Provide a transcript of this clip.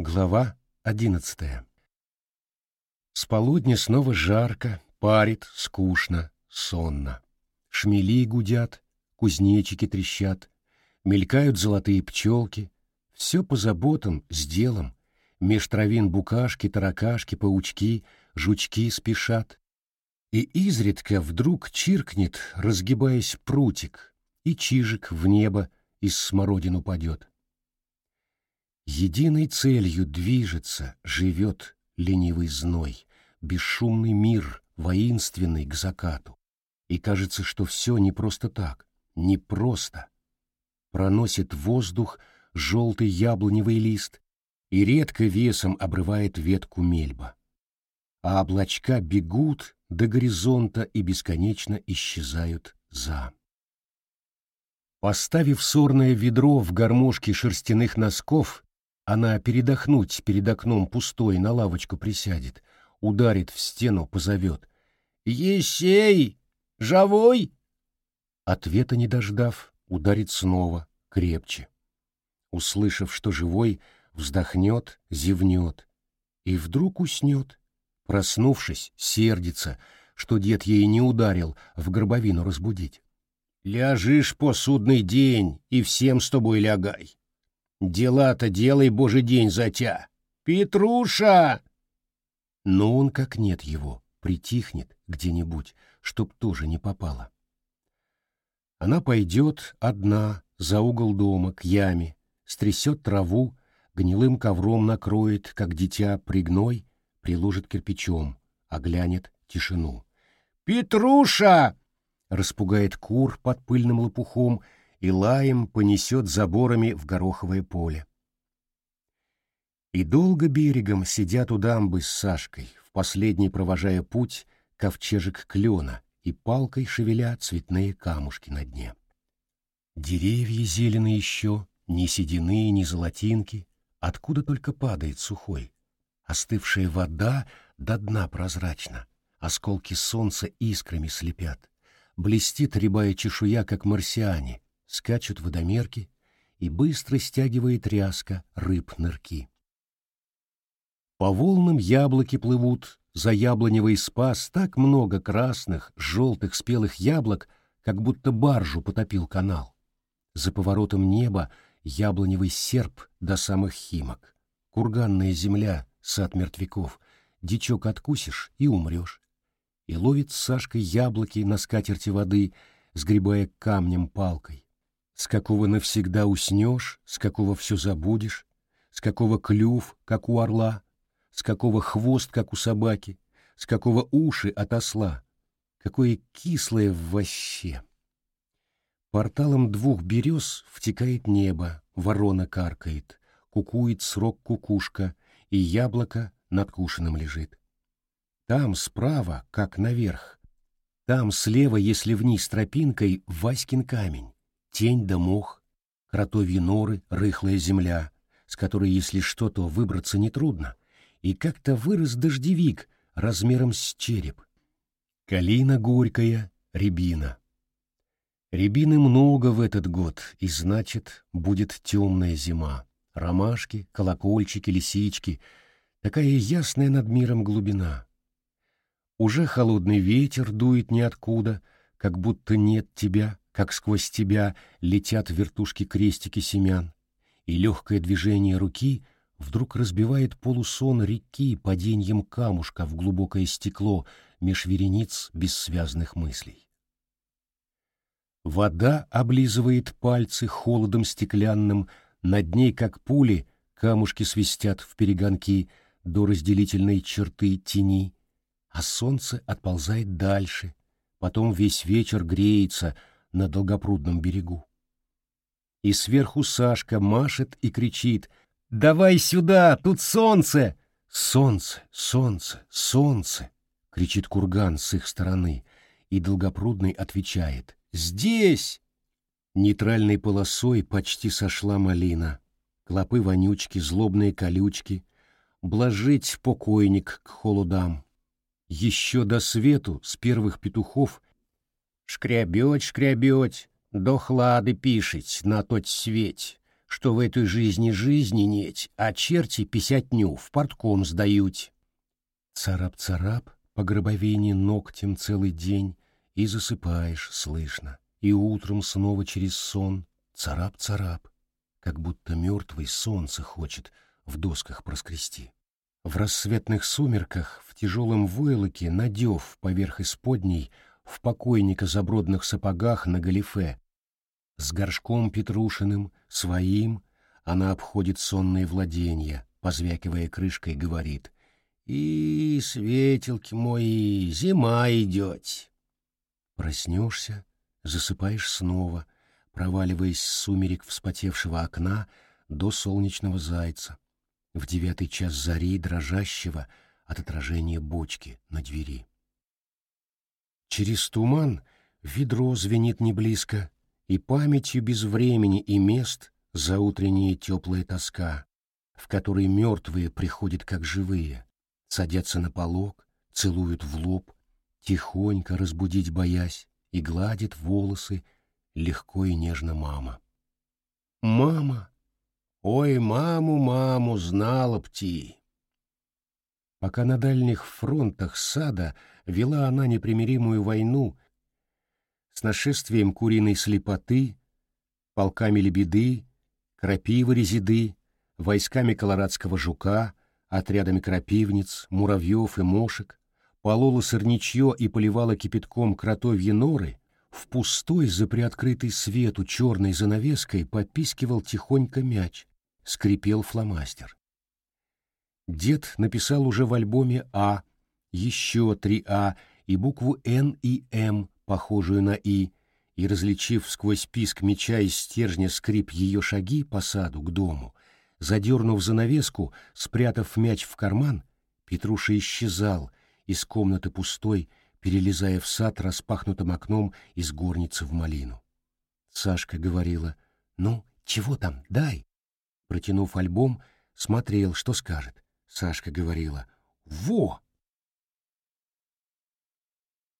Глава одиннадцатая. С полудня снова жарко, парит, скучно, сонно. Шмели гудят, кузнечики трещат, мелькают золотые пчелки. Все по заботам, с делом. Меж травин букашки, таракашки, паучки, жучки спешат. И изредка вдруг чиркнет, разгибаясь прутик, и чижик в небо из смородин упадет. Единой целью движется, живет ленивый зной, бесшумный мир, воинственный к закату. И кажется, что все не просто так, не просто. Проносит воздух желтый яблоневый лист и редко весом обрывает ветку мельба. А облачка бегут до горизонта и бесконечно исчезают за. Поставив сорное ведро в гармошке шерстяных носков, она передохнуть перед окном пустой на лавочку присядет, ударит в стену, позовет. «Есей! Живой?» Ответа не дождав, ударит снова, крепче. Услышав, что живой, вздохнет, зевнет. И вдруг уснет. Проснувшись, сердится, что дед ей не ударил в гробовину разбудить. «Ляжишь по судный день, и всем с тобой лягай. Дела-то делай, божий день, затя. Петруша! Но он как нет его, притихнет где-нибудь, чтоб тоже не попало. Она пойдет одна за угол дома к яме, стрясет траву, гнилым ковром накроет, как дитя пригной, приложит кирпичом, оглянет тишину. «Петруша!» — распугает кур под пыльным лопухом — и лаем понесет заборами в гороховое поле. И долго берегом сидят у дамбы с Сашкой, в последний провожая путь ковчежек клена и палкой шевеля цветные камушки на дне. Деревья зелены еще, ни седины, ни золотинки, откуда только падает сухой. Остывшая вода до дна прозрачна, осколки солнца искрами слепят. Блестит рябая чешуя, как марсиане, скачут водомерки, и быстро стягивает ряска рыб-нырки. По волнам яблоки плывут, за яблоневый спас так много красных, желтых спелых яблок, как будто баржу потопил канал. За поворотом неба яблоневый серп до самых химок. Курганная земля, сад мертвяков, дичок откусишь и умрешь. И ловит Сашка яблоки на скатерти воды, сгребая камнем палкой. С какого навсегда уснешь, с какого все забудешь, с какого клюв, как у орла, с какого хвост, как у собаки, с какого уши от осла, какое кислое в воще. Порталом двух берез втекает небо, ворона каркает, кукует срок кукушка, и яблоко над кушаном лежит. Там справа, как наверх, там слева, если вниз тропинкой, Васькин камень тень да мох, кротовьи норы, рыхлая земля, с которой, если что, то выбраться нетрудно, и как-то вырос дождевик размером с череп. Калина горькая, рябина. Рябины много в этот год, и значит, будет темная зима. Ромашки, колокольчики, лисички. Такая ясная над миром глубина. Уже холодный ветер дует ниоткуда, как будто нет тебя, как сквозь тебя летят вертушки крестики семян, и легкое движение руки вдруг разбивает полусон реки паденьем камушка в глубокое стекло меж верениц бессвязных мыслей. Вода облизывает пальцы холодом стеклянным, над ней, как пули, камушки свистят в перегонки до разделительной черты тени, а солнце отползает дальше, потом весь вечер греется, на долгопрудном берегу. И сверху Сашка машет и кричит «Давай сюда, тут солнце!» «Солнце, солнце, солнце!» — кричит курган с их стороны, и долгопрудный отвечает «Здесь!» Нейтральной полосой почти сошла малина, клопы вонючки, злобные колючки, блажить покойник к холодам. Еще до свету с первых петухов Шкрябеть, шкрябеть, до хлады пишить на тот свет, что в этой жизни жизни нет, а черти писятню в портком сдают. Царап-царап по гробовине ногтем целый день, и засыпаешь, слышно, и утром снова через сон царап-царап, как будто мертвый солнце хочет в досках проскрести. В рассветных сумерках, в тяжелом войлоке, надев поверх исподней, в покойника забродных сапогах на галифе, с горшком Петрушиным, своим, она обходит сонные владения, позвякивая крышкой, говорит «И, светилки мои, зима идет!» Проснешься, засыпаешь снова, проваливаясь с сумерек вспотевшего окна до солнечного зайца, в девятый час зари дрожащего от отражения бочки на двери. Через туман ведро звенит не близко, и памятью без времени и мест за утренняя теплая тоска, в которой мертвые приходят как живые, садятся на полог, целуют в лоб, тихонько разбудить боясь, и гладит волосы легко и нежно мама. «Мама! Ой, маму, маму, знала пти!» Пока на дальних фронтах сада вела она непримиримую войну с нашествием куриной слепоты, полками лебеды, крапивы резиды, войсками колорадского жука, отрядами крапивниц, муравьев и мошек, полола сырничье и поливала кипятком кротовьи норы, в пустой за приоткрытый свету черной занавеской попискивал тихонько мяч, скрипел фломастер. Дед написал уже в альбоме А, еще три А и букву Н и М похожую на «и», и, различив сквозь писк меча из стержня скрип ее шаги по саду к дому, задернув занавеску, спрятав мяч в карман, Петруша исчезал из комнаты пустой, перелезая в сад распахнутым окном из горницы в малину. Сашка говорила, «Ну, чего там, дай!» Протянув альбом, смотрел, что скажет. Сашка говорила, «Во!